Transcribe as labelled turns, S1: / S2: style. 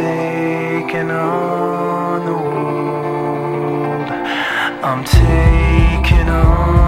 S1: taking on the world. I'm taking on.